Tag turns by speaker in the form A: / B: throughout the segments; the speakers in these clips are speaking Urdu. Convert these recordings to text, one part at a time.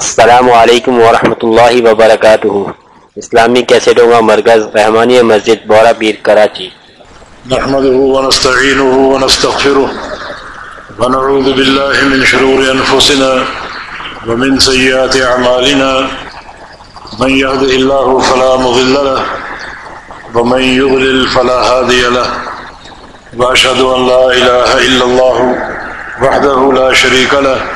A: السلام علیکم ورحمۃ اللہ وبرکاتہ۔ اسلامی کیسٹوں کا مرکز رحمانی مسجد بورا پیر کراچی۔
B: نحمده ونستعينه ونستغفره ونعوذ بالله من شرور أنفسنا ومن سيئات أعمالنا من يهده الله فلا مضل له ومن يضلل فلا هادي له۔ وأشهد أن لا إله إلا الله وحده لا شريك له۔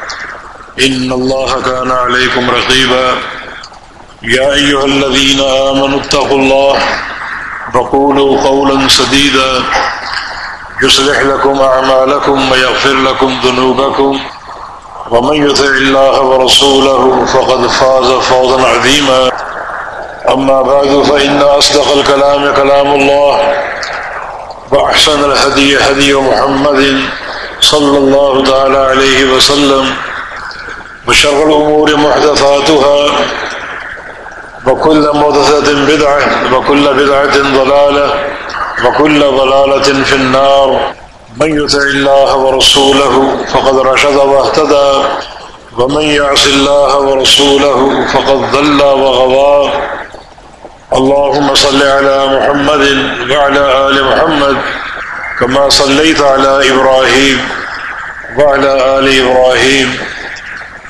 B: إن الله كان عليكم رقيبا. يا أيها الذين آمنوا اتقوا الله وقولوا قولا سديدا. يصلح لكم أعمالكم ويغفر لكم ذنوبكم. ومن يطع الله ورسوله فقد فاز فوزا عظيما. أما بعد، فإن أصدق الكلام كلام الله وأحسن الهدي هدي محمد صلى الله تعالى عليه وسلم. وشر الأمور محدثاتها وكل محدثة بدعة وكل بدعة ضلالة وكل ضلالة في النار من يطع الله ورسوله فقد رشد واهتدى ومن يعص الله ورسوله فقد ضل وغضى اللهم صل على محمد وعلى آل محمد كما صليت على إبراهيم وعلى آل إبراهيم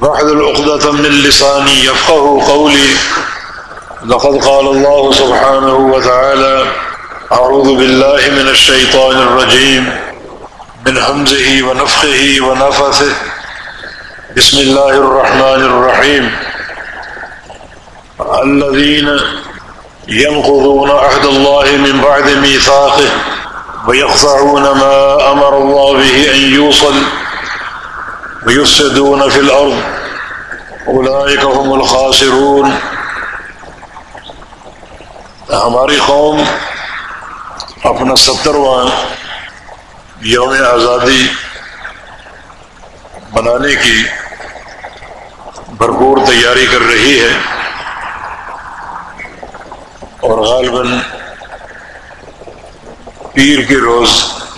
B: واحلل عقدة من لساني يفقه قولي. لقد قال الله سبحانه وتعالى أعوذ بالله من الشيطان الرجيم، من همزه ونفخه ونفثه. بسم الله الرحمن الرحيم. الذين ينقضون عهد الله من بعد ميثاقه ويقطعون ما أمر الله به أن يوصل ويفسدون في الأرض. أولئك هم الخاسرون. ہماری قوم اپنا سترواں یوم آزادی منانے کی بھرپور تیاری کر رہی ہے اور غالباً پیر کے روز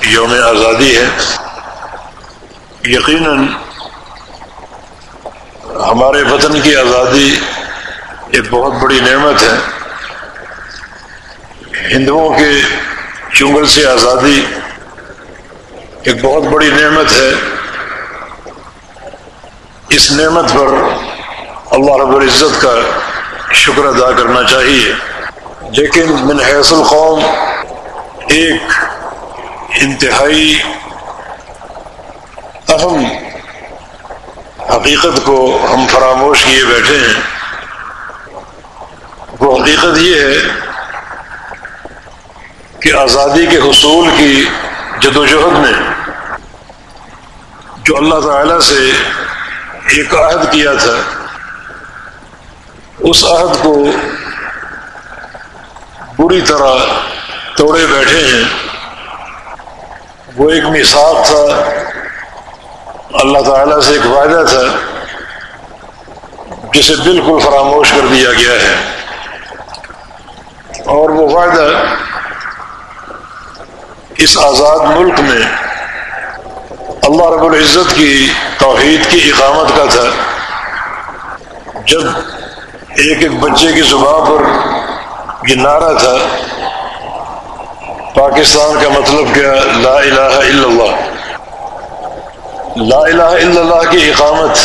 B: یوم آزادی ہے. یقیناً ہمارے وطن کی آزادی ایک بہت بڑی نعمت ہے۔ ہندوؤں کے چنگل سے آزادی ایک بہت بڑی نعمت ہے۔ اس نعمت پر اللہ رب العزت کا شکر ادا کرنا چاہیے۔ لیکن من حیث القوم ایک انتہائی اہم حقیقت کو ہم فراموش کیے بیٹھے ہیں۔ وہ حقیقت یہ ہے کہ آزادی کے حصول کی جدوجہد میں جو اللہ تعالی سے ایک عہد کیا تھا، اس عہد کو بری طرح توڑے بیٹھے ہیں۔ وہ ایک مثال تھا۔ اللہ تعالی سے ایک وعدہ تھا، جسے بالکل فراموش کر دیا گیا ہے۔ اور وہ وعدہ اس آزاد ملک میں اللہ رب العزت کی توحید کی اقامت کا تھا۔ جب ایک ایک بچے کی زبان پر یہ نعرہ تھا، پاکستان کا مطلب کیا؟ لا الہ الا اللہ۔ لا الہ الا اللہ کی اقامت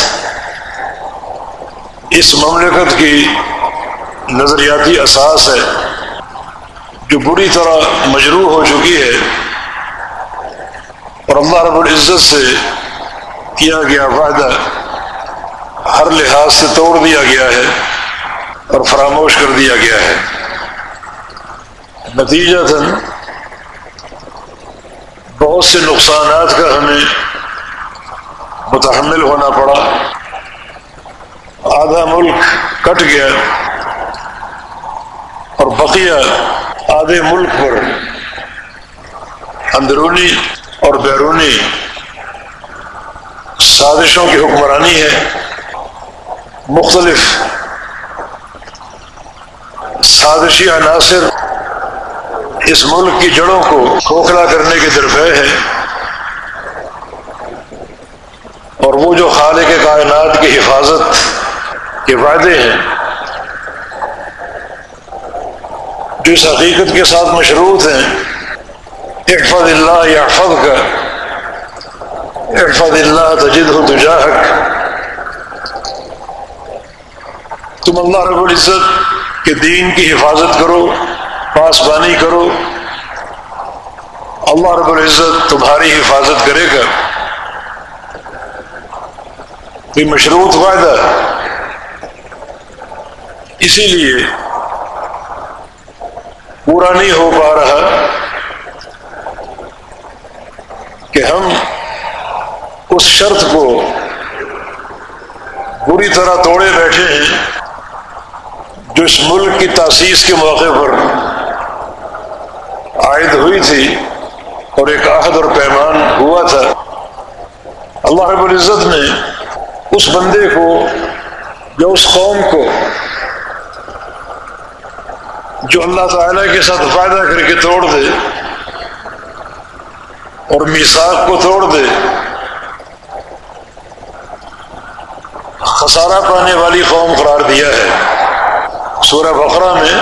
B: اس مملکت کی نظریاتی اساس ہے، جو بری طرح مجروح ہو چکی ہے اور اللہ رب العزت سے کیا گیا وعدہ ہر لحاظ سے توڑ دیا گیا ہے اور فراموش کر دیا گیا ہے۔ نتیجہ بہت سے نقصانات کا ہمیں متحمل ہونا پڑا۔ آدھا ملک کٹ گیا اور بقیہ آدھے ملک پر اندرونی اور بیرونی سازشوں کی حکمرانی ہے۔ مختلف سازشی عناصر اس ملک کی جڑوں کو کھوکھلا کرنے کے درپے ہے۔ اور وہ جو خالق کائنات کی حفاظت کے وعدے ہیں، جو اس حقیقت کے ساتھ مشروط ہیں احفظ اللہ یا کا احفظ اللہ تجد ہو تجاہک۔ تم اللہ رب العزت کے دین کی حفاظت کرو، پاسبانی کرو۔ اللہ رب العزت تمہاری حفاظت کرے گا۔ یہ مشروط فائدہ اسی لیے پورا نہیں ہو پا رہا کہ ہم اس شرط کو بری طرح توڑے بیٹھے ہیں جو اس ملک کی تاسیس کے موقع پر عائد ہوئی تھی اور ایک عہد اور پیمان ہوا تھا۔ اللہ رب العزت نے اس بندے کو یا اس قوم کو جو اللہ تعالی کے ساتھ فائدہ کر کے توڑ دے اور میساک کو توڑ دے، خسارہ پانے والی قوم قرار دیا ہے۔ سورہ بقرہ میں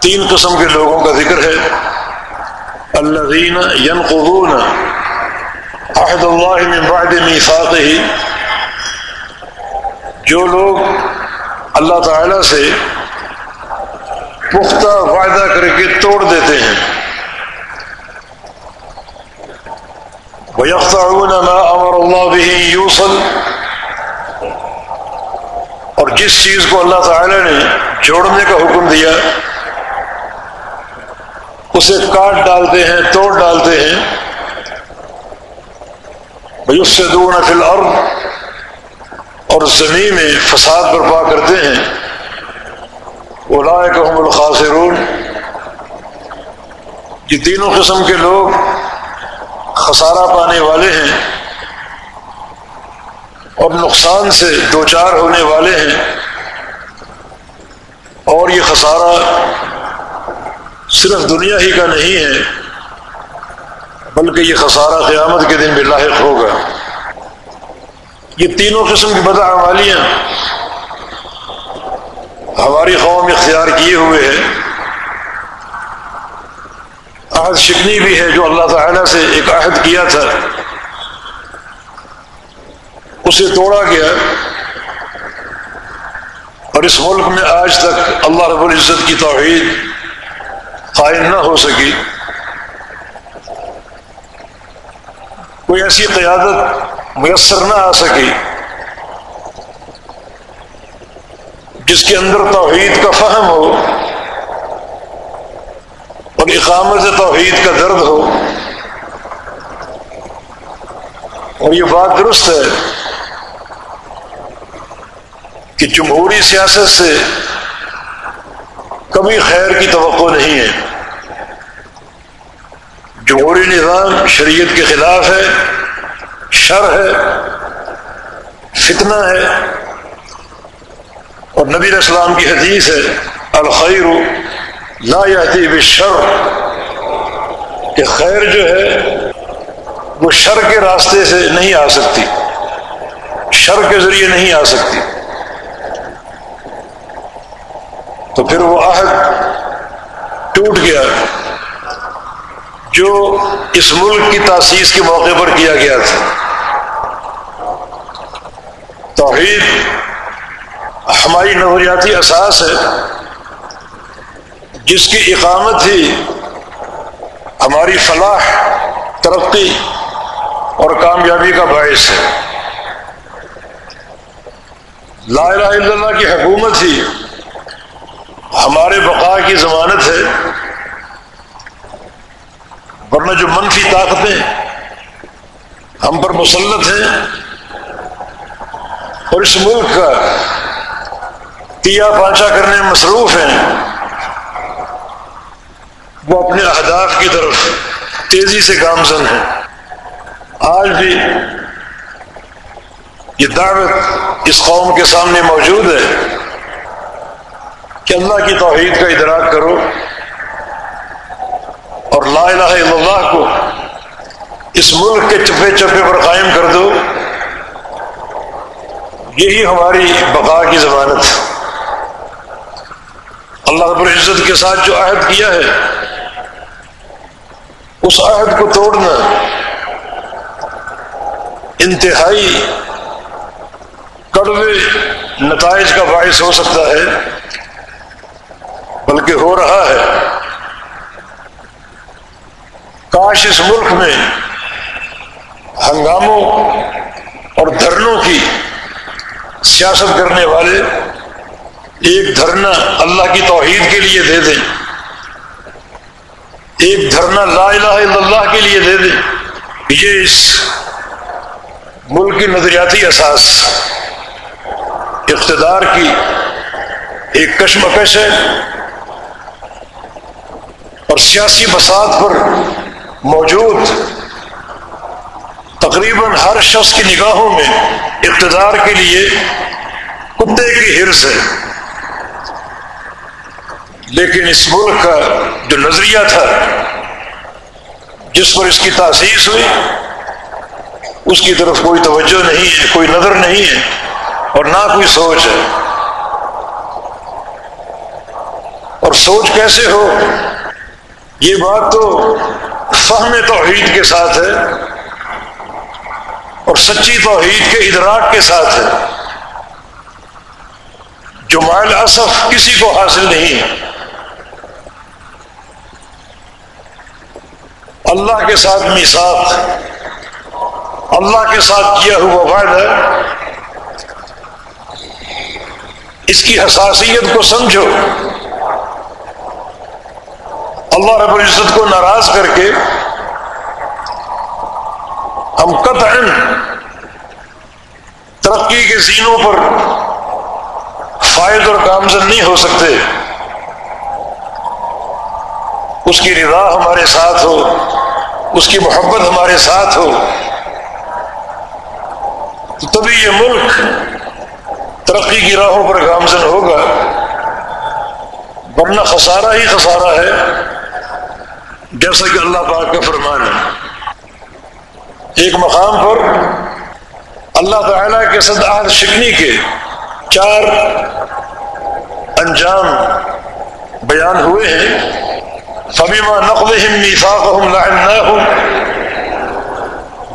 B: تین قسم کے لوگوں کا ذکر ہے۔ الذين ينقضون عهد الله من بعد ميثاقه جو لوگ اللہ تعالی سے پختہ وعدہ کر کے توڑ دیتے ہیں، وَيَقْطَعُونَ مَا أَمَرَ اللَّهُ بِهِ يُوصَلْ۔ اور جس چیز کو اللہ تعالی نے جوڑنے کا حکم دیا، اسے کاٹ ڈالتے ہیں، توڑ ڈالتے ہیں۔ اس سے دور نفل اور زمین میں فساد برپا کرتے ہیں۔ کہ ہم الخاصرون یہ تینوں قسم کے لوگ خسارہ پانے والے ہیں۔ اور نقصان سے دو چار ہونے والے ہیں۔ اور یہ خسارہ صرف دنیا ہی کا نہیں ہے، بلکہ یہ خسارہ قیامت کے دن بھی لاحق ہوگا۔ یہ تینوں قسم کی بدعمالیاں ہماری قوم اختیار کیے ہوئے ہے۔ عہد شکنی بھی ہے جو اللہ تعالی سے ایک عہد کیا تھا۔ اسے توڑا گیا۔ اور اس ملک میں آج تک اللہ رب العزت کی توحید قائم نہ ہو سکی۔ کوئی ایسی قیادت میسر نہ آ سکی۔ جس کے اندر توحید کا فہم ہو، اور اقامت توحید کا درد ہو، اور یہ بات درست ہے کہ جمہوری سیاست سے کبھی خیر کی توقع نہیں ہے۔ جمہوری نظام شریعت کے خلاف ہے۔ شر ہے، فتنہ ہے، اور نبی اسلام کی حدیث ہے، الخیر لا یاتی بشر کہ خیر جو ہے، وہ شر کے راستے سے نہیں آ سکتی، شر کے ذریعے نہیں آ سکتی۔ تو پھر وہ عہد ٹوٹ گیا۔ جو اس ملک کی تاسیس کے موقع پر کیا گیا تھا۔ توحید ہماری نظریاتی اساس ہے، جس کی اقامت ہی ہماری فلاح، ترقی اور کامیابی کا باعث ہے۔ لا الہ الا اللہ کی حکومت ہی ہمارے بقا کی ضمانت ہے۔ ورنہ جو منفی طاقتیں ہم پر مسلط ہیں اور اس ملک کا کیا پانچا کرنے میں مصروف ہیں، وہ اپنے اہداف کی طرف تیزی سے گامزن ہیں۔ آج بھی یہ دعوت اس قوم کے سامنے موجود ہے کہ اللہ کی توحید کا ادراک کرو۔ اور لا الہ الا اللہ کو اس ملک کے چپے چپے پر قائم کر دو۔ یہی ہماری بقا کی ضمانت۔ اللہ رب العزت کے ساتھ جو عہد کیا ہے، اس عہد کو توڑنا انتہائی کڑوے نتائج کا باعث ہو سکتا ہے، بلکہ ہو رہا ہے۔ کاش اس ملک میں ہنگاموں اور دھرنوں کی سیاست کرنے والے ایک دھرنا اللہ کی توحید کے لیے دے دیں، ایک دھرنا لا الہ الا اللہ کے لیے دے دیں۔ یہ اس ملک کی نظریاتی اساس اقتدار کی ایک کشمکش ہے اور سیاسی بساط پر موجود تقریباً ہر شخص کی نگاہوں میں اقتدار کے لیے کتے کی ہرس ہے۔ لیکن اس ملک کا جو نظریہ تھا، جس پر اس کی تاسیس ہوئی، اس کی طرف کوئی توجہ نہیں ہے، کوئی نظر نہیں ہے اور نہ کوئی سوچ ہے۔ اور سوچ کیسے ہو؟ یہ بات تو فہم توحید کے ساتھ ہے اور سچی توحید کے ادراک کے ساتھ ہے۔ جو مائل اصف کسی کو حاصل نہیں۔ ہے اللہ کے ساتھ میساک اللہ کے ساتھ کیا ہوا وعدہ۔ اس کی حساسیت کو سمجھو۔ اللہ رب العزت کو ناراض کر کے ہم قطعا ترقی کے زینوں پر فائد اور کامزن نہیں ہو سکتے۔ اس کی رضا ہمارے ساتھ ہو، اس کی محبت ہمارے ساتھ ہو۔ تبھی یہ ملک ترقی کی راہوں پر گامزن ہوگا۔ ورنہ خسارہ ہی خسارہ ہے۔ جیسا کہ اللہ پاک کا فرمان ہے ایک مقام پر اللہ تعالی کے سد صد شکنی کے چار انجام بیان ہوئے ہیں۔ فبما نقضهم ميثاقهم لعناهم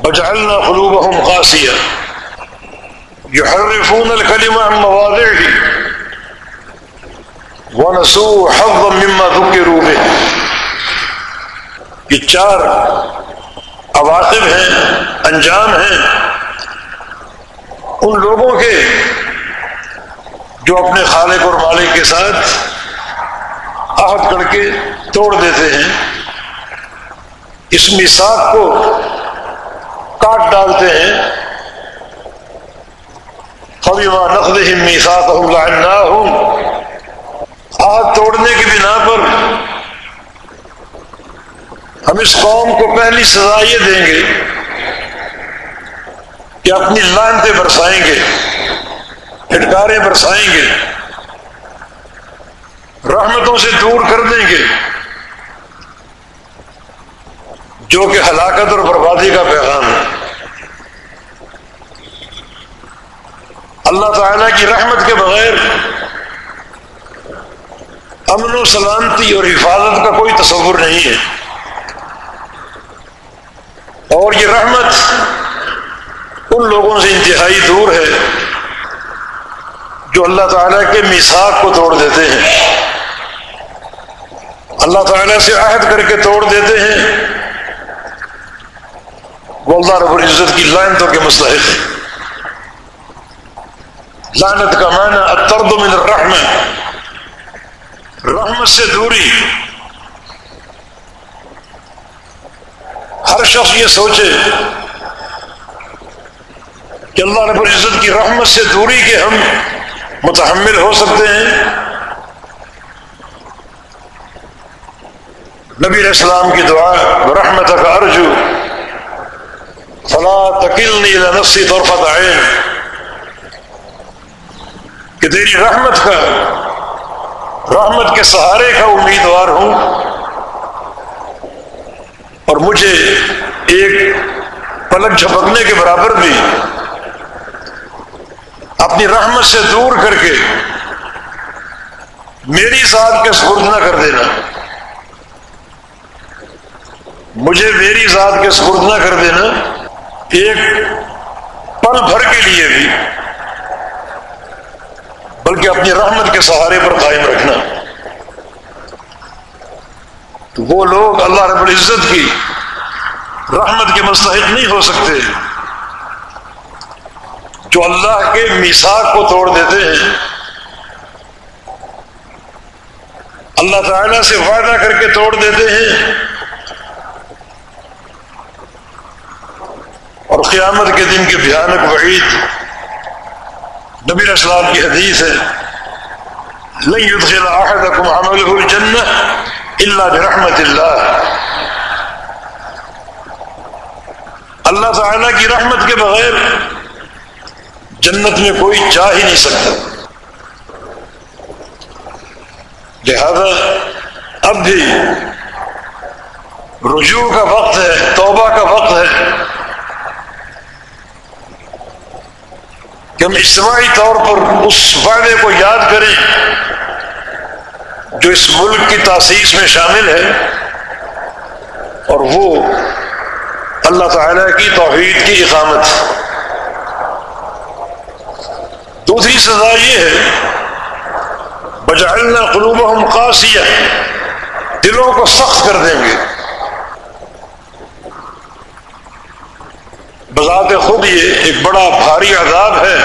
B: وجعلنا قلوبهم قاسيه يحرفون الكلمة عن مواضعه۔ ونسوا حظا مما ذكروا به۔ یہ چار عواقب ہیں، انجام ہیں۔ ان لوگوں کے جو اپنے خالق اور مالک کے ساتھ عہد کر کے توڑ دیتے ہیں، اس مساق کو کاٹ ڈالتے ہیں۔ آگ توڑنے کی بنا پر ہم اس قوم کو پہلی سزا یہ دیں گے کہ اپنی لانتے برسائیں گے پھٹکارے برسائیں گے، رحمتوں سے دور کر دیں گے، جو کہ ہلاکت اور بربادی کا پیغام ہے۔ اللہ تعالیٰ کی رحمت کے بغیر امن و سلامتی اور حفاظت کا کوئی تصور نہیں ہے۔ اور یہ رحمت ان لوگوں سے انتہائی دور ہے جو اللہ تعالیٰ کے میساک کو توڑ دیتے ہیں۔ اللہ تعالیٰ سے عہد کر کے توڑ دیتے ہیں۔ وہ اللہ رب العزت کی لائنتوں کے مستحق۔ ہیں لانت کا معنی اترد من الرحم رحمت سے دوری۔ ہر شخص یہ سوچے کہ اللہ رب العزت کی رحمت سے دوری کے ہم متحمل ہو سکتے ہیں۔ نبی علیہ السلام کی دعا رحمت کا ارجو، فلا تکلنی نفسی طرفت عین۔ کہ تیری رحمت کا، رحمت کے سہارے کا امیدوار ہوں۔ اور مجھے ایک پلک جھپکنے کے برابر بھی اپنی رحمت سے دور کر کے میری ذات کے سپرد نہ کر دینا۔ مجھے میری ذات کے سپرد نہ کر دینا ایک پل بھر کے لیے بھی، بلکہ اپنی رحمت کے سہارے پر قائم رکھنا۔ تو وہ لوگ اللہ رب العزت کی رحمت کے مستحق نہیں ہو سکتے جو اللہ کے میساک کو توڑ دیتے ہیں۔ اللہ تعالیٰ سے وعدہ کر کے توڑ دیتے ہیں۔ اور قیامت کے دن کے بھیانک وعید نبی اسلام کی حدیث ہے۔ نہیں يدخل احدكم عمله الجنه الا برحمت اللہ اللہ تعالی کی رحمت کے بغیر جنت میں کوئی جا ہی نہیں سکتا۔ لہذا اب بھی رجوع کا وقت ہے، توبہ کا وقت ہے۔ کہ ہم اجتماعی طور پر اس وعدے کو یاد کریں۔ جو اس ملک کی تاسیس میں شامل ہے، اور وہ اللہ تعالی کی توحید کی اقامت۔ دوسری سزا یہ ہے بجعلنا قلوبہم قاسیہ دلوں کو سخت کر دیں گے۔ بذات خود یہ ایک بڑا بھاری عذاب ہے۔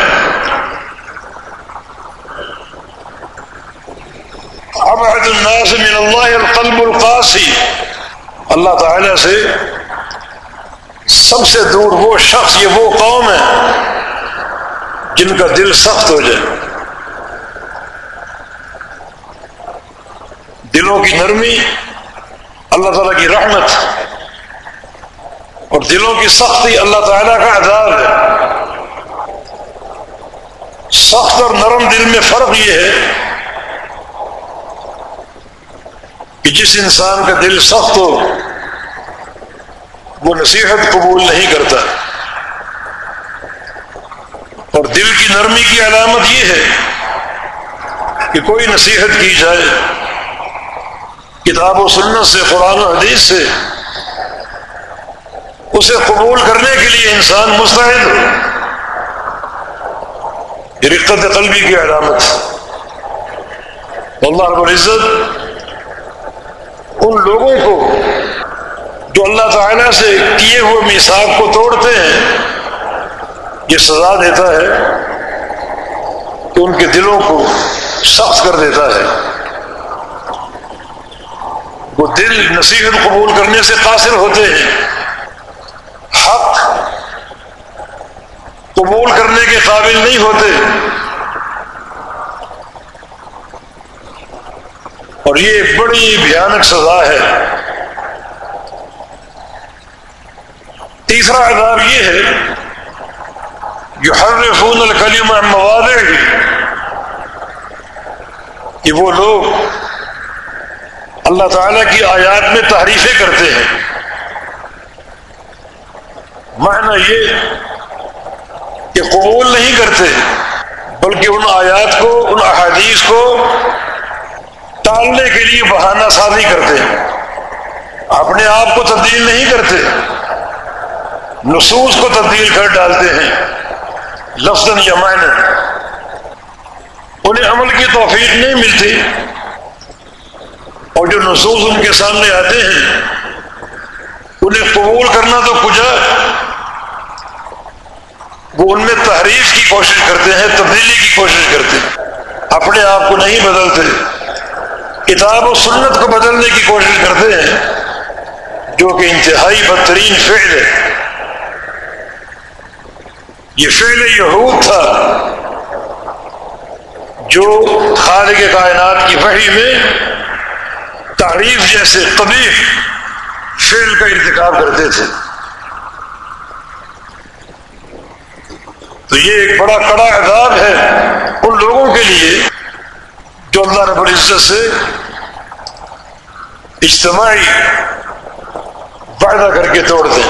B: ابعد الناس من اللہ القلب القاسی اللہ تعالی سے سب سے دور وہ شخص، یہ وہ قوم ہے جن کا دل سخت ہو جائے۔ دلوں کی نرمی، اللہ تعالیٰ کی رحمت اور دلوں کی سختی اللہ تعالیٰ کا عذاب ہے۔ سخت اور نرم دل میں فرق یہ ہے کہ جس انسان کا دل سخت ہو، وہ نصیحت قبول نہیں کرتا۔ اور دل کی نرمی کی علامت یہ ہے کہ کوئی نصیحت کی جائے، کتاب و سنت سے، قرآن و حدیث سے، اسے قبول کرنے کے لیے انسان مستحد ہو۔ یہ رقت قلبی کی علامت۔ اللہ رب العزت ان لوگوں کو جو اللہ تعالیٰ سے کیے ہوئے میساک کو توڑتے ہیں، یہ سزا دیتا ہے کہ ان کے دلوں کو سخت کر دیتا ہے۔ وہ دل نصیحت قبول کرنے سے قاصر ہوتے ہیں۔ حق قبول کرنے کے قابل نہیں ہوتے۔ اور یہ بڑی بھیانک سزا ہے۔ تیسرا عذاب یہ ہے جو ہر فون الکلیم مواد کہ وہ لوگ اللہ تعالی کی آیات میں تعریفیں کرتے ہیں۔ معنی یہ کہ قبول نہیں کرتے، بلکہ ان آیات کو، ان احادیث کو ٹالنے کے لیے بہانہ سازی کرتے ہیں۔ اپنے آپ کو تبدیل نہیں کرتے۔ نصوص کو تبدیل کر ڈالتے ہیں۔ لفظ یا معنی۔ انہیں عمل کی توفیق نہیں ملتی۔ اور جو نصوص ان کے سامنے آتے ہیں، انہیں قبول کرنا تو کچھ وہ ان میں تحریف کی کوشش کرتے ہیں، تبدیلی کی کوشش کرتے ہیں۔ اپنے آپ کو نہیں بدلتے۔ کتاب و سنت کو بدلنے کی کوشش کرتے ہیں جو کہ انتہائی بدترین فعل ہے۔ یہ فعل یہود تھا جو خالق کائنات کی وحی میں تعریف جیسے قبیح فعل کا ارتکاب کرتے تھے۔ تو یہ ایک بڑا کڑا عذاب ہے ان لوگوں کے لیے جو اللہ رب العزت سے اجتماعی وعدہ کر کے توڑ دیں۔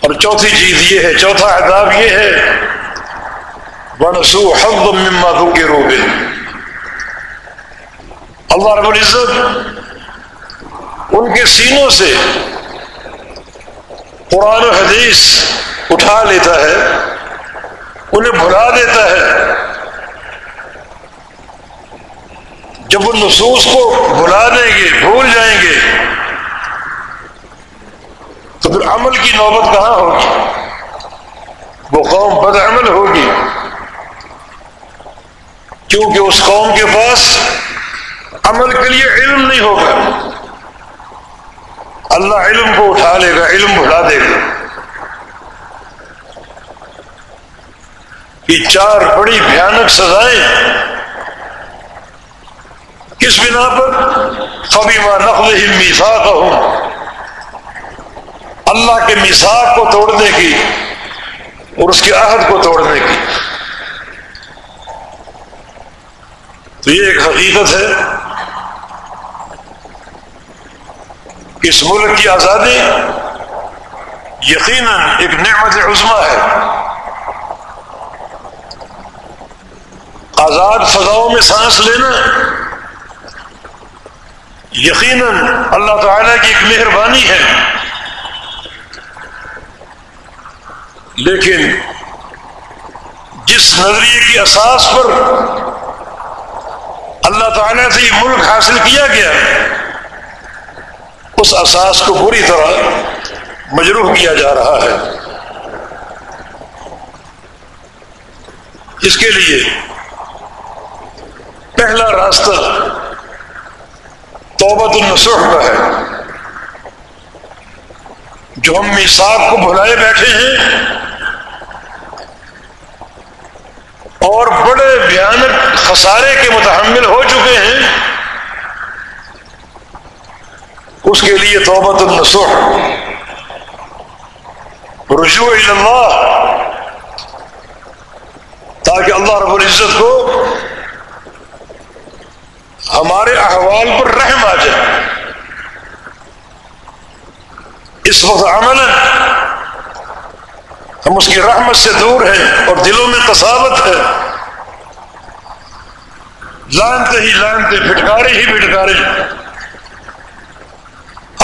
B: اور چوتھی چیز یہ ہے، چوتھا عذاب یہ ہے بنسو حب مما کے روبے اللہ رب العزت ان کے سینوں سے قرآن و حدیث اٹھا لیتا ہے، انہیں بھلا دیتا ہے۔ جب وہ نصوص کو بھلا دیں گے، بھول جائیں گے، تو پھر عمل کی نوبت کہاں ہوگی؟ وہ قوم بد عمل ہوگی۔ کیونکہ اس قوم کے پاس عمل کے لیے علم نہیں ہوگا۔ اللہ علم کو اٹھا لے گا، علم بھلا دے گا۔ یہ چار بڑی بھیانک سزائیں کس بنا پر؟ کبھی ماں نقل میساک ہوں اللہ کے میساک کو توڑنے کی اور اس کے عہد کو توڑنے کی۔ تو یہ ایک حقیقت ہے کہ اس ملک کی آزادی یقیناً ایک نعمت عظما ہے۔ آزاد فضاؤں میں سانس لینا یقیناً اللہ تعالی کی ایک مہربانی ہے۔ لیکن جس نظریے کی اساس پر اللہ تعالیٰ سے یہ ملک حاصل کیا گیا، اس اساس کو بری طرح مجروح کیا جا رہا ہے۔ اس کے لیے پہلا راستہ توبت النسخ کا ہے۔ جو ہم میساک کو بھلائے بیٹھے ہیں اور بڑے بھیانک خسارے کے متحمل ہو چکے ہیں، اس کے لیے توبت النسخ رجوع اللہ، تاکہ اللہ رب العزت کو ہمارے احوال پر رحم آ جائے۔ اس وقت عمل ہم اس کی رحمت سے دور ہیں اور دلوں میں کساوت ہے۔ لانتے ہی لانتے، پھٹکارے ہی پھٹکارے۔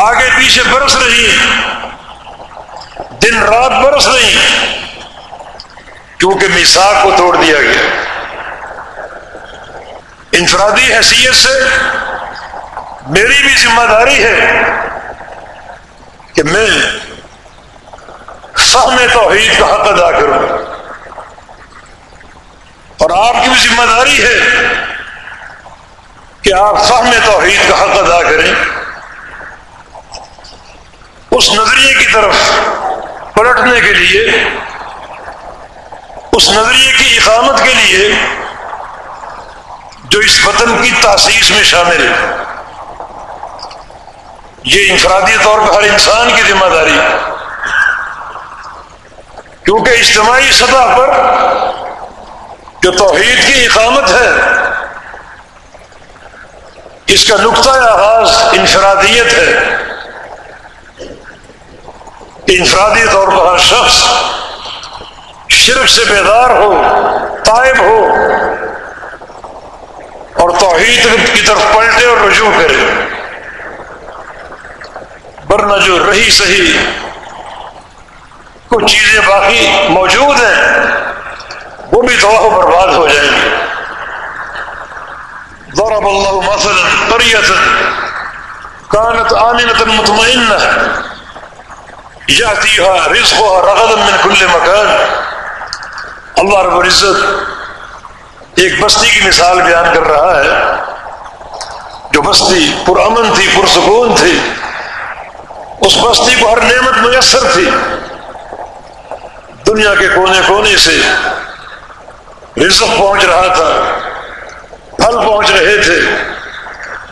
B: آگے پیچھے برس رہی دن رات برس رہی کیونکہ میساک کو توڑ دیا گیا۔ انفرادی حیثیت سے میری بھی ذمہ داری ہے کہ میں فہم توحید کا حق ادا کروں۔ اور آپ کی بھی ذمہ داری ہے کہ آپ فہم توحید کا حق ادا کریں۔ اس نظریے کی طرف پلٹنے کے لیے، اس نظریے کی اقامت کے لیے جو اس وطن کی تاسیس میں شامل ہے۔ یہ انفرادی طور پر ہر انسان کی ذمہ داری ہے۔ کیونکہ اجتماعی سطح پر جو توحید کی اقامت ہے، اس کا نقطۂ آغاز انفرادیت ہے۔ انفرادی طور پر ہر شخص شرک سے بیدار ہو طائب ہو اور توحید کی طرف پلٹے اور رجوع کرے۔ ورنہ جو رہی صحیح کچھ چیزیں باقی موجود ہیں، وہ بھی تو برباد ہو جائیں گی۔ ضرب الله مثلا قرية كانت آمنة مطمئنة، يأتيها رزقها رغدا من كل مكان۔ اللہ رب العزت ایک بستی کی مثال بیان کر رہا ہے۔ جو بستی پرامن تھی، پرسکون تھی، اس بستی کو ہر نعمت میسر تھی۔ دنیا کے کونے کونے سے رزق پہنچ رہا تھا، پھل پہنچ رہے تھے،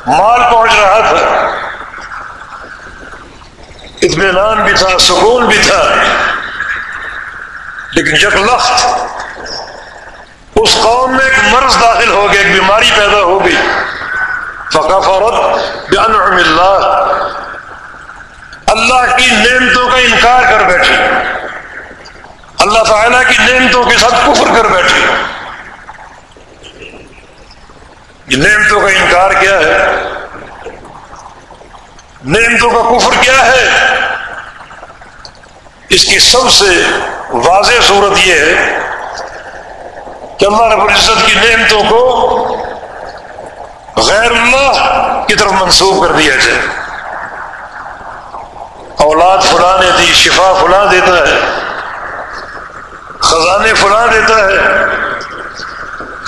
B: مال پہنچ رہا تھا۔ اطمینان بھی تھا، سکون بھی تھا۔ لیکن جب لخت اس قوم میں ایک مرض داخل ہو گیا، ایک بیماری پیدا ہو گئی۔ فقا فورت اللہ اللہ کی نعمتوں کا انکار کر بیٹھے اللہ تعالیٰ کی نعمتوں کے ساتھ کفر کر بیٹھے یہ نعمتوں کا انکار کیا ہے؟ نعمتوں کا کفر کیا ہے؟ اس کی سب سے واضح صورت یہ ہے کہ اللہ رب العزت کی نعمتوں کو غیر اللہ کی طرف منسوخ کر دیا جائے۔ اولاد فلاں نے دی شفا فلاں دیتا ہے۔ خزانے فلاں دیتا ہے۔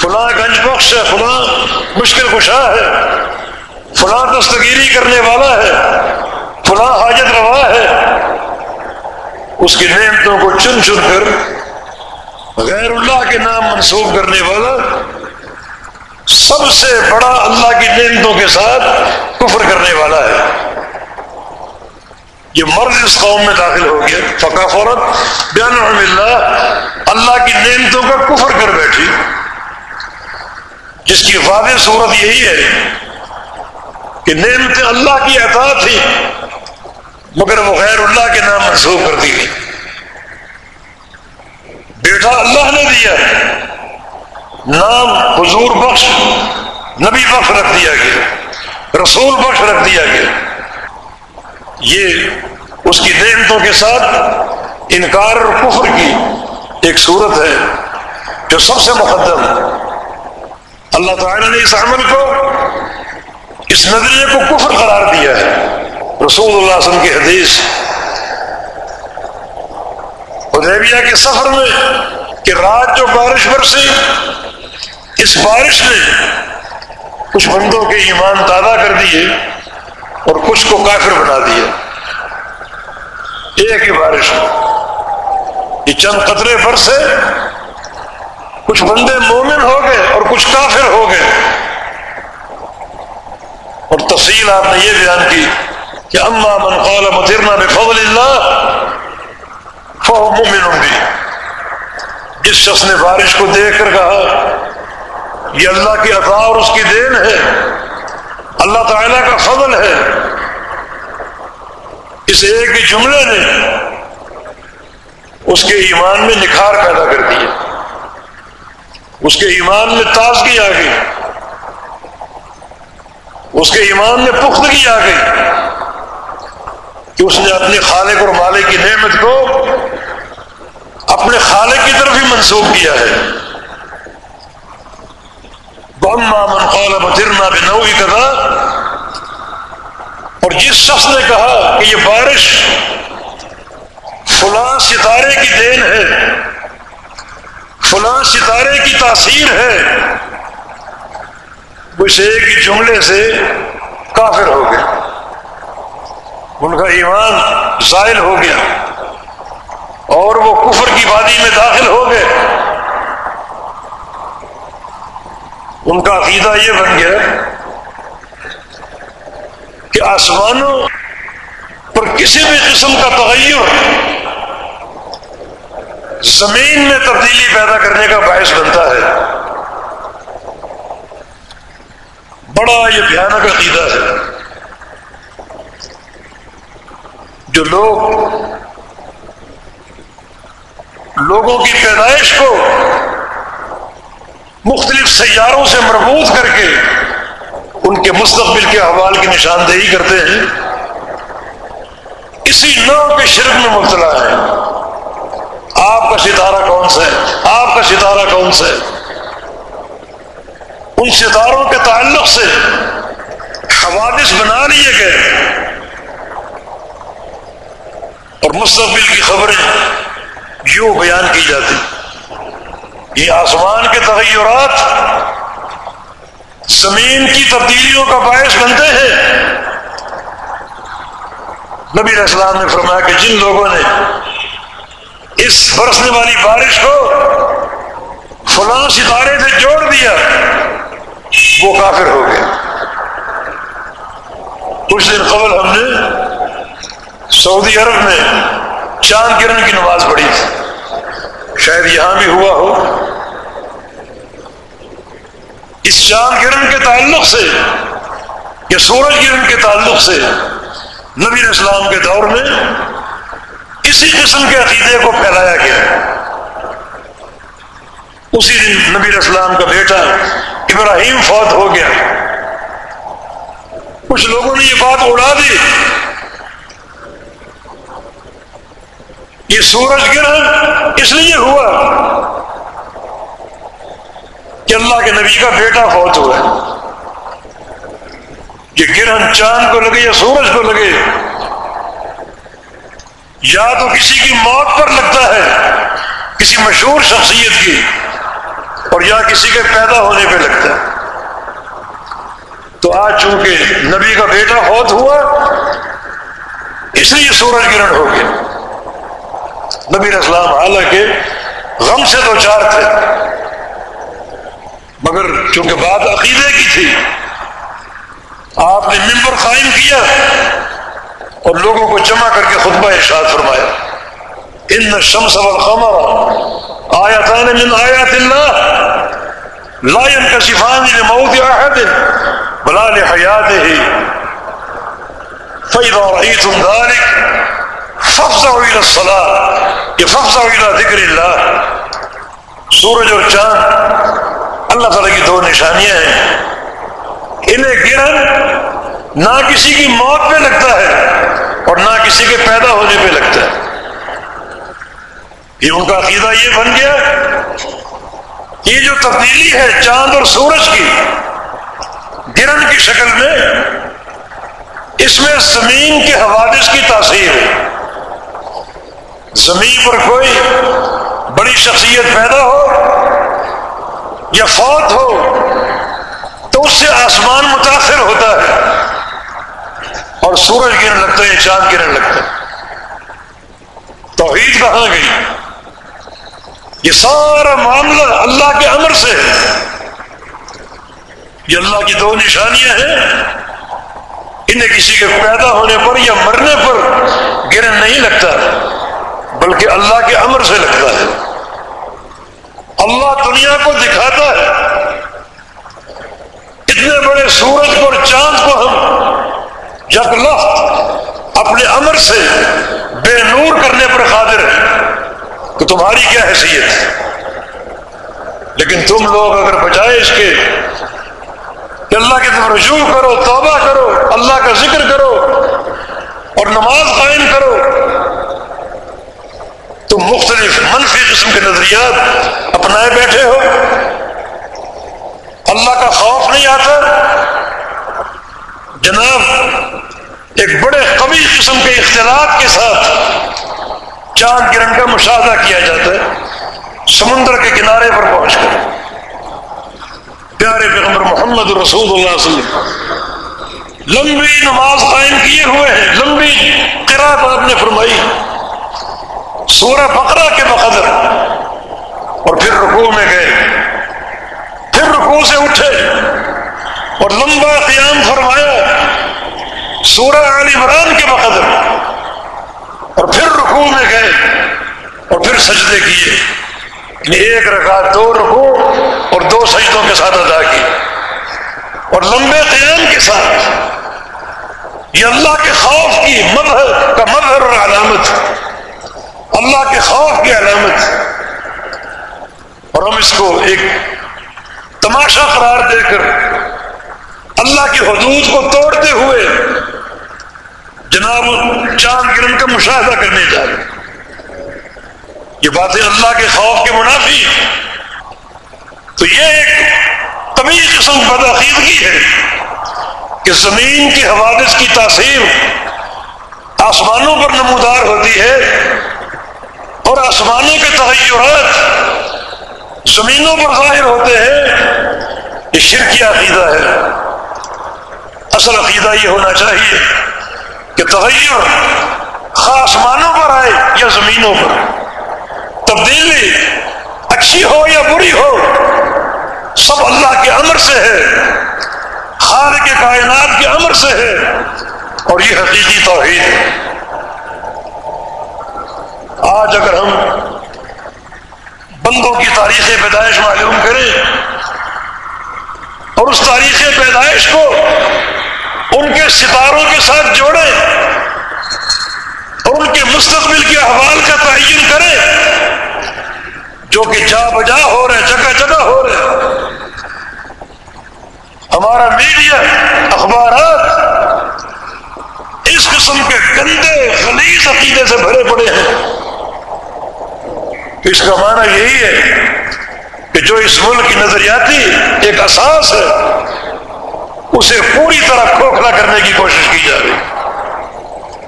B: فلاں گنج بخش ہے فلاں مشکل کشا ہے۔ فلاں دستگیری کرنے والا ہے۔ فلاں حاجت روا ہے۔ اس کی نعمتوں کو چن چن کر غیر اللہ کے نام منسوخ کرنے والا سب سے بڑا اللہ کی نعمتوں کے ساتھ کفر کرنے والا ہے۔ یہ مرض اس قوم میں داخل ہو گیا۔ فقا فورت بیان اللہ اللہ کی نعمتوں کا کفر کر بیٹھی۔ جس کی واضح صورت یہی ہے کہ نعمتیں اللہ کی عطا تھی مگر وہ غیر اللہ کے نام منسوخ کر دی گئی۔ بیٹا اللہ نے دیا نام حضور بخش، نبی بخش رکھ دیا گیا۔ رسول بخش رکھ دیا گیا۔ یہ اس کی نعمتوں کے ساتھ انکار اور کفر کی ایک صورت ہے جو سب سے مقدم۔ اللہ تعالی نے اس عمل کو، اس نظریے کو کفر قرار دیا ہے۔ رسول اللہ علیہ وسلم کی حدیث حدیبیہ کے سفر میں کہ رات جو بارش برسی، اس بارش نے کچھ بندوں کے ایمان تازہ کر دیے اور کچھ کو کافر بنا دیا۔ ایک ہی بارش میں یہ چند قطرے برسے کچھ بندے مومن ہو گئے اور کچھ کافر ہو گئے۔ اور تفصیل آپ نے یہ بیان کی کہ اما من قال مترنا بفضل اللہ ہاں، فهو مؤمن بھی۔ جس شخص نے بارش کو دیکھ کر کہا، یہ اللہ کی عطا اور اس کی دین ہے۔ اللہ تعالیٰ کا فضل ہے۔ اس ایک ہی جملے نے اس کے ایمان میں نکھار پیدا کر دیا۔ اس کے ایمان میں تازگی آ گئی۔ اس کے ایمان میں پختگی آ گئی کہ اس نے اپنے خالق اور مالک کی نعمت کو اپنے خالق کی طرف ہی منسوخ کیا ہے۔ من قال مترنا بنوئی کدا اور جس شخص نے کہا کہ یہ بارش فلاں ستارے کی دین ہے، فلاں ستارے کی تاثیر ہے، وہ اسے ایک ہی جملے سے کافر ہو گیا۔ ان کا ایمان زائل ہو گیا۔ اور وہ کفر کی وادی میں داخل ہو گئے۔ ان کا عقیدہ یہ بن گیا کہ آسمانوں پر کسی بھی قسم کا تغیر زمین میں تبدیلی پیدا کرنے کا باعث بنتا ہے۔ بڑا یہ بھیانک عقیدہ ہے۔ جو لوگ لوگوں کی پیدائش کو مختلف سیاروں سے مربوط کر کے ان کے مستقبل کے حوال کی نشاندہی کرتے ہیں۔ اسی نو کے شرک میں مبتلا ہے۔ آپ کا ستارہ کون سا ہے؟ آپ کا ستارہ کون سا ہے؟ ان ستاروں کے تعلق سے حوادث بنا لیے گئے۔ اور مستقبل کی خبریں یوں بیان کی جاتی۔ یہ آسمان کے تغیرات زمین کی تبدیلیوں کا باعث بنتے ہیں۔ نبی علیہ السلام نے فرمایا کہ جن لوگوں نے اس برسنے والی بارش کو فلاں ستارے سے جوڑ دیا، وہ کافر ہو گیا کچھ دن قبل ہم نے سعودی عرب میں چاند کرن کی نماز پڑھی۔ شاید یہاں بھی ہوا ہو۔ اس چاند کرن کے تعلق سے یا سورج کرن کے تعلق سے نبی اسلام کے دور میں اسی قسم کے عقیدے کو پھیلایا گیا۔ اسی دن نبی اسلام کا بیٹا ابراہیم فوت ہو گیا۔ کچھ لوگوں نے یہ بات اڑا دی۔ یہ سورج گرہن اس لیے ہوا کہ اللہ کے نبی کا بیٹا فوت ہوا یہ گرہن چاند کو لگے یا سورج کو لگے، یا تو کسی کی موت پر لگتا ہے، کسی مشہور شخصیت کی، اور یا کسی کے پیدا ہونے پہ لگتا ہے۔ تو آج چونکہ نبی کا بیٹا فوت ہوا، اس لیے سورج گرہن ہو گیا۔ نبی اسلام حالانکہ غم سے دو چار تھے، مگر چونکہ بات عقیدے کی تھی، آپ نے ممبر قائم کیا اور لوگوں کو جمع کر کے خطبہ ارشاد فرمایا۔ ان شمس والقمر آیتان من آیات اللہ، لا ينکشفان لموت احد بلا لحیاته۔ فإذا رأيتم ذلك فافزعوا إلى الصلاة. یہ فافزعوا إلى ذکر اللہ. سورج اور چاند. اللہ تعالیٰ کی دو نشانیاں ہیں. انہیں گرہن نہ کسی کی موت پہ لگتا ہے اور نہ کسی کے پیدا ہونے پہ لگتا ہے. یہ ان کا عقیدہ یہ بن گیا. یہ جو تبدیلی ہے چاند اور سورج کی، گرن کی شکل میں، اس میں زمین کے حوادث کی تاثیر ہے۔ زمین پر کوئی بڑی شخصیت پیدا ہو یا فوت ہو تو اس سے آسمان متاثر ہوتا ہے اور سورج گرنے لگتا ہے یا چاند گرنے لگتا ہے۔ توحید کہاں گئی؟ یہ سارا معاملہ اللہ کے امر سے ہے۔ یہ اللہ کی دو نشانیاں ہیں۔ انہیں کسی کے پیدا ہونے پر یا مرنے پر گرن نہیں لگتا۔ بلکہ اللہ کے امر سے لگتا ہے۔ اللہ دنیا کو دکھاتا ہے۔ اتنے بڑے سورج کو اور چاند کو ہم یک لفت اپنے امر سے بے نور کرنے پر قادر ہے تو تمہاری کیا حیثیت؟ ہے لیکن تم لوگ اگر بجائے اس کے کہ اللہ کی طرف رجوع کرو، توبہ کرو، اللہ کا ذکر کرو اور نماز قائم کرو تم مختلف منفی قسم کے نظریات اپنائے بیٹھے ہو۔ اللہ کا خوف نہیں آتا۔ جناب، ایک بڑے قوی قسم کے اختلاط کے ساتھ چاند گرہن کا مشاہدہ کیا جاتا ہے۔ سمندر کے کنارے پر پہنچ کر۔ پیارے پیغمبر محمد رسول اللہ علیہ وسلم، لمبی نماز قائم کیے ہوئے ہیں۔ لمبی قرآن آپ نے فرمائی۔ سورہ بقرہ کے بقدر اور پھر رکوع میں گئے۔ پھر رکوع سے اٹھے۔ اور لمبا قیام فرمایا۔ سورہ علی عمران کے بقدر اور پھر رکوع میں گئے۔ اور پھر سجدے کیے۔ یعنی ایک رکھا دو رکو اور دو سجدوں کے ساتھ ادا کی اور لمبے قیام کے ساتھ یہ اللہ کے خوف کی مظہر کا مظہر اور علامت۔ اللہ کے خوف کی علامت. اور ہم اس کو ایک تماشا قرار دے کر اللہ کی حدود کو توڑتے ہوئے جناب چاند گرن کا مشاہدہ کرنے جا رہے یہ باتیں اللہ کے خوف کے منافی تو یہ ایک طبی قسم بدعقیدگی ہے کہ زمین کی حوادث کی تاثیر آسمانوں پر نمودار ہوتی ہے اور آسمانوں کے تغیرات زمینوں پر ظاہر ہوتے ہیں، یہ شرکی عقیدہ ہے۔ اصل عقیدہ یہ ہونا چاہیے کہ تغیر خاص مانوں پر آئے یا زمینوں پر۔ تبدیلی اچھی ہو یا بری ہو، سب اللہ کے امر سے ہے خال کے کائنات کے امر سے ہے، اور یہ حقیقی توحید ہے۔ آج اگر ہم بندوں کی تاریخ پیدائش معلوم کریں اور اس تاریخ پیدائش کو ان کے ستاروں کے ساتھ جوڑیں اور ان کے مستقبل کے احوال کا تعین کریں، جو کہ جا بجا ہو رہے، جگہ جگہ ہو رہے۔ ہمارا میڈیا، اخبارات اس قسم کے گندے خلیز عقیدے سے بھرے پڑے ہیں۔ اس کا معنی یہی ہے کہ جو اس ملک کی نظریاتی ایک اساس ہے، اسے پوری طرح کھوکھلا کرنے کی کوشش کی جا رہی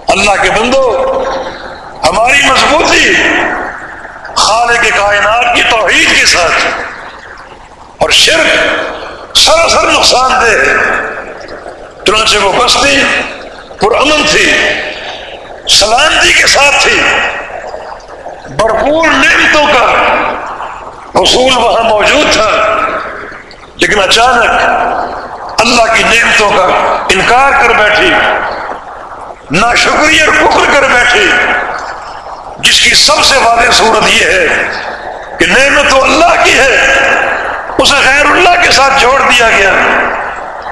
B: اللہ کے بندو، ہماری مضبوطی خالق کے کائنات کی توحید کے ساتھ اور شرک سراسر نقصان دہ ہے۔ چنانچہ وہ بستی پرامن تھی، سلامتی کے ساتھ تھی۔ بھرپور نعمتوں کا حصول وہاں موجود تھا۔ لیکن اچانک اللہ کی نعمتوں کا انکار کر بیٹھی نہ شکریہ اور کفر کر بیٹھی۔ جس کی سب سے واضح صورت یہ ہے کہ نعمت تو اللہ کی ہے، اسے غیر اللہ کے ساتھ جوڑ دیا گیا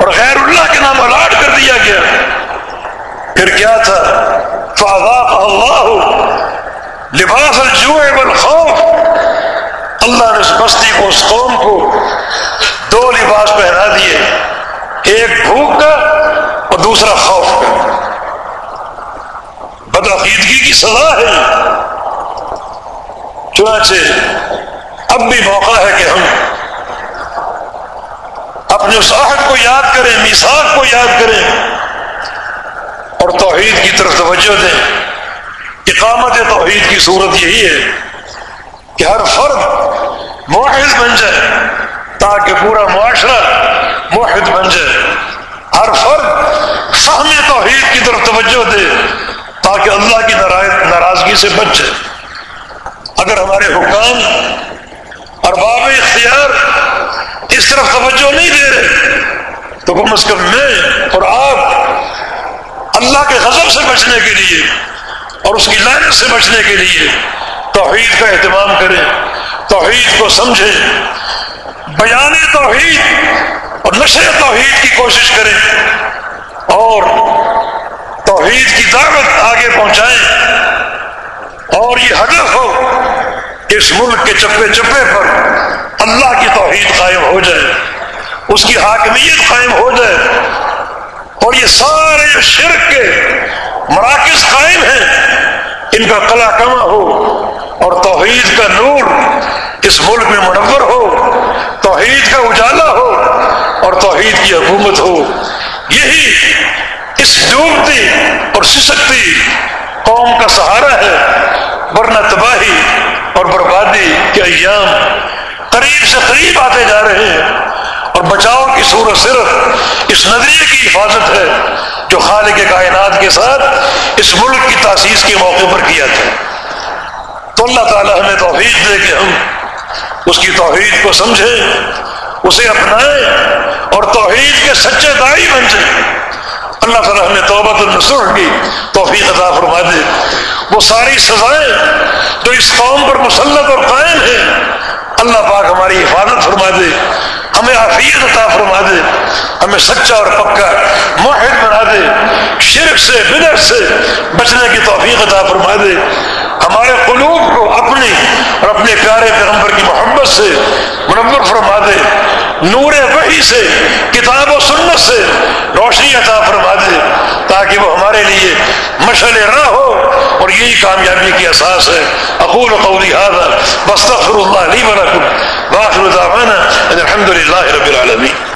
B: اور غیر اللہ کے نام الاٹ کر دیا گیا۔ پھر کیا تھا؟ اللہ لباس الجوع والخوف۔ اللہ نے اس بستی کو، اس قوم کو دو لباس پہنا دیے، ایک بھوک کا اور دوسرا خوف۔ کا بدعقیدگی کی سزا ہے۔ چنانچہ اب بھی موقع ہے کہ ہم اپنے اس عہد کو یاد کریں میساک کو یاد کریں اور توحید کی طرف توجہ دیں۔ اقامت توحید کی صورت یہی ہے کہ ہر فرد معاہد بن جائے تاکہ پورا معاشرہ موحد بن جائے۔ ہر فرد فہم توحید کی طرف توجہ دے تاکہ اللہ کی ناراضگی سے بچ جائے۔ اگر ہمارے حکام اور باب اختیار اس طرف توجہ نہیں دے رہے، تو کم از کم میں اور آپ اللہ کے غضب سے بچنے کے لیے اور اس کی لائنت سے بچنے کے لیے توحید کا اہتمام کریں، توحید کو سمجھیں، بیان توحید اور نشر توحید کی کوشش کریں اور توحید کی دعوت آگے پہنچائیں اور یہ ہدف ہو کہ اس ملک کے چپے چپے پر اللہ کی توحید قائم ہو جائے، اس کی حاکمیت قائم ہو جائے اور یہ سارے جو شرک کے مراکز قائم ہیں۔ ان کا کلا کما ہو اور توحید کا نور اس ملک میں منور ہو، توحید کا اجالا ہو اور توحید کی حکومت ہو۔ یہی اس ڈوبتی اور سسکتی قوم کا سہارا ہے۔ ورنہ تباہی اور بربادی کے ایام قریب سے قریب آتے جا رہے ہیں۔ اور بچاؤ کی صورت صرف اس نظریے کی حفاظت ہے جو خالق کائنات کے ساتھ اس ملک کی تاسیس کے موقع پر کیا تھا۔ تو اللہ تعالیٰ ہمیں توحید دے کے ہم اس کی توحید کو سمجھیں، اسے اپنائے اور توحید کے سچے دائی بن جائے اللہ تعالیٰ ہمیں توبت النسر کی توفیق عطا فرما دے۔ وہ ساری سزائیں جو اس قوم پر مسلط اور قائم ہیں اللہ پاک ہماری حفاظت فرما دے، ہمیں حفیظ عطا فرما دے، ہمیں سچا اور پکا موحد بنا دے، شرک سے بدر سے بچنے کی توفیق عطا فرما دے۔ ہمارے قلوب کو اپنی اور اپنے پیارے پیغمبر کی محبت سے منور فرما دے، نور وحی سے، کتاب و سنت سے روشنی عطا فرما دے تاکہ وہ ہمارے لیے مشل راہ ہو اور یہی کامیابی کی اساس ہے۔ اقول قولی هذا بستغفر اللہ لی ولکم واخر دعوانا الحمد للہ رب العالمین